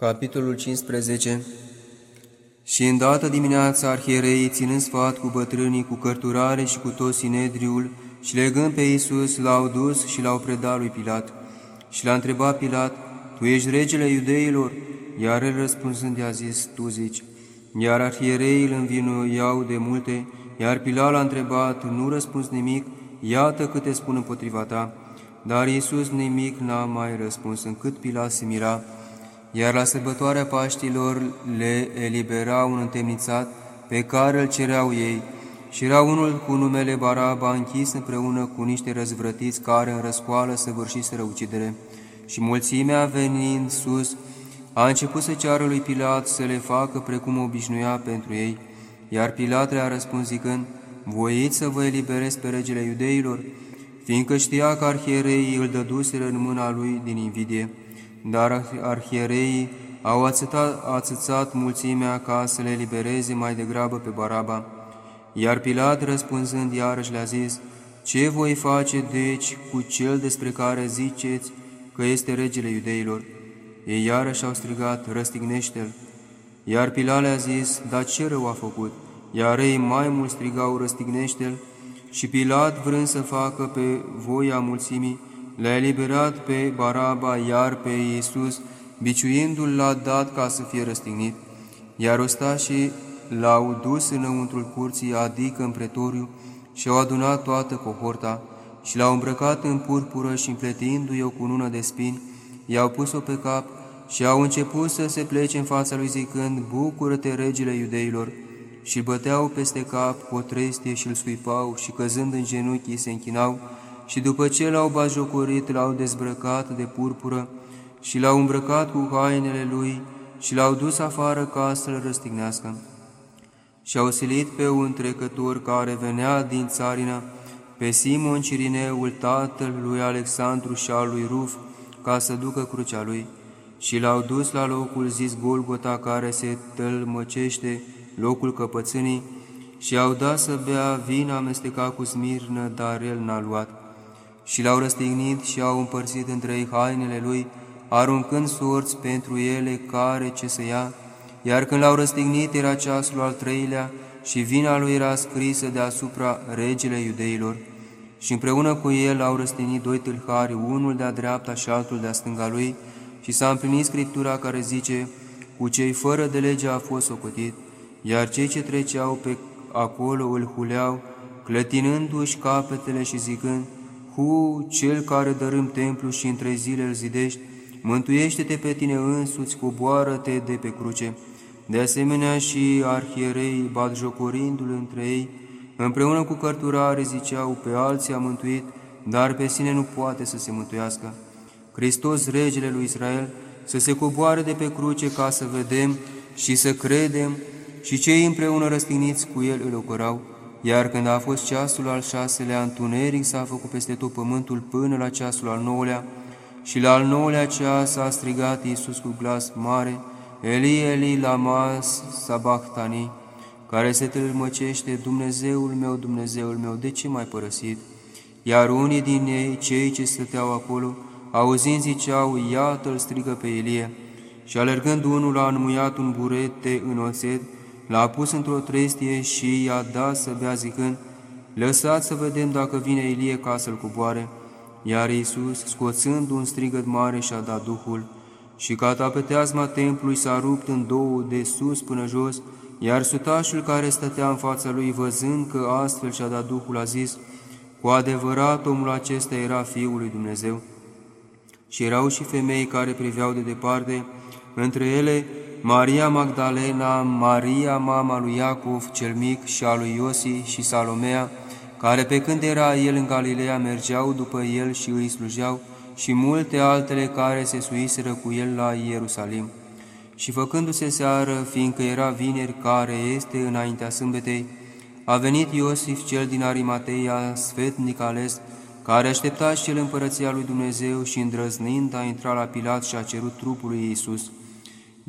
Capitolul 15 Și îndată dimineața arhiereii, ținând sfat cu bătrânii, cu cărturare și cu tot sinedriul, și legând pe Iisus, l-au dus și l-au predat lui Pilat. Și l-a întrebat Pilat, Tu ești regele iudeilor? Iar el răspunzând i-a zis, Tu zici. Iar arhiereii îl învinuiau de multe, iar Pilat l-a întrebat, Nu răspuns nimic, iată câte spun împotriva ta. Dar Iisus nimic n-a mai răspuns, încât Pilat se mira, iar la sărbătoarea Paștilor le elibera un întemnițat pe care îl cereau ei, și era unul cu numele Baraba închis împreună cu niște răzvrătiți care în răscoală săvârșiseră ucidere. Și mulțimea venind sus, a început să ceară lui Pilat să le facă precum obișnuia pentru ei, iar Pilat le-a răspuns zicând, Voiți să vă eliberez pe regele iudeilor, fiindcă știa că arhiereii îl dăduseră în mâna lui din invidie dar arhiereii au ațătat, ațățat mulțimea ca să le libereze mai degrabă pe Baraba. Iar Pilat, răspunzând iarăși, le-a zis, Ce voi face, deci, cu cel despre care ziceți că este regele iudeilor? Ei iarăși au strigat, răstignește-l. Iar Pilat le-a zis, Dar ce rău a făcut? Iar ei mai mult strigau, răstignește-l. Și Pilat, vrând să facă pe voia mulțimii, le-a eliberat pe Baraba, iar pe Iisus, biciuindu-l, l-a dat ca să fie răstignit, iar ostașii l-au dus înăuntrul curții, adică în pretoriu, și au adunat toată cohorta și l-au îmbrăcat în purpură și împletindu-i o cunună de spini, i-au pus-o pe cap și au început să se plece în fața lui zicând, Bucură-te, regele iudeilor! Și băteau peste cap cu o trestie și îl scuipau și căzând în genunchi se închinau, și după ce l-au bajocorit, l-au dezbrăcat de purpură și l-au îmbrăcat cu hainele lui și l-au dus afară ca să-l răstignească. Și au silit pe un trecător care venea din țarină, pe Simon Cirineul, tatăl lui Alexandru și al lui Ruf, ca să ducă crucea lui, și l-au dus la locul zis Golgota, care se tălmăcește locul căpățânii, și au dat să bea vin amestecat cu smirnă, dar el n-a luat și l-au răstignit și au împărțit între ei hainele lui, aruncând sorți pentru ele care ce să ia, iar când l-au răstignit era ceasul al treilea și vina lui era scrisă deasupra regele iudeilor. Și împreună cu el au răstignit doi tâlhari, unul de-a dreapta și altul de-a stânga lui, și s-a împlinit Scriptura care zice, cu cei fără de lege a fost socotit, iar cei ce treceau pe acolo îl huleau, clătinându-și capetele și zicând, cu cel care dărâm templu și în trei zile îl zidești, mântuiește-te pe tine însuți, coboară-te de pe cruce. De asemenea și arhierei, batjocorindu-l între ei, împreună cu cărturare ziceau, pe alții a mântuit, dar pe sine nu poate să se mântuiască. Hristos, regele lui Israel, să se coboare de pe cruce ca să vedem și să credem, și cei împreună răstigniți cu el îl ocărau, iar când a fost ceasul al șaselea, întuneric s-a făcut peste tot pământul până la ceasul al nouălea, și la al nouălea ceas a strigat Iisus cu glas mare, Eli, Eli, lama sabachthani, care se tâlmăcește, Dumnezeul meu, Dumnezeul meu, de ce m-ai părăsit? Iar unii din ei, cei ce stăteau acolo, auzind ziceau, iată-l strigă pe Elie, și alergând unul a înmuiat un burete în oțet, l-a pus într-o trestie și i-a dat să bea zicând, Lăsați să vedem dacă vine Ilie ca să-l coboare. Iar Iisus, scoțând un strigăt mare, și-a dat Duhul, și catapeteazma templului s-a rupt în două de sus până jos, iar sutașul care stătea în fața lui, văzând că astfel și-a dat Duhul, a zis, Cu adevărat omul acesta era Fiul lui Dumnezeu. Și erau și femei care priveau de departe, între ele Maria Magdalena, Maria, mama lui Iacov cel mic și a lui Iosi și Salomea, care pe când era el în Galileea mergeau după el și îi slujeau, și multe altele care se suiseră cu el la Ierusalim. Și făcându-se seară, fiindcă era vineri care este înaintea sâmbetei, a venit Iosif cel din Arimateia, sfetnic ales, care aștepta și el împărăția lui Dumnezeu și îndrăznind a intrat la Pilat și a cerut trupul lui Iisus.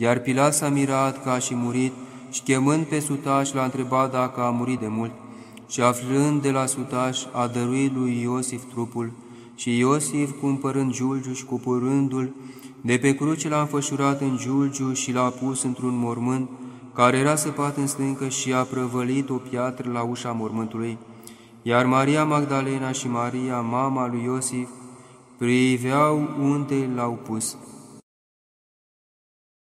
Iar Pilat s-a mirat că a și murit și chemând pe sutaș l-a întrebat dacă a murit de mult. Și aflând de la sutaș, a dăruit lui Iosif trupul și Iosif, cumpărând Giulgiu și cupurându-l, De pe cruce l-a înfășurat în giulgiu și l-a pus într-un mormânt, care era săpat în stâncă și a prăvălit o piatră la ușa mormântului, iar Maria Magdalena și Maria, mama lui Iosif, priveau unde l-au pus.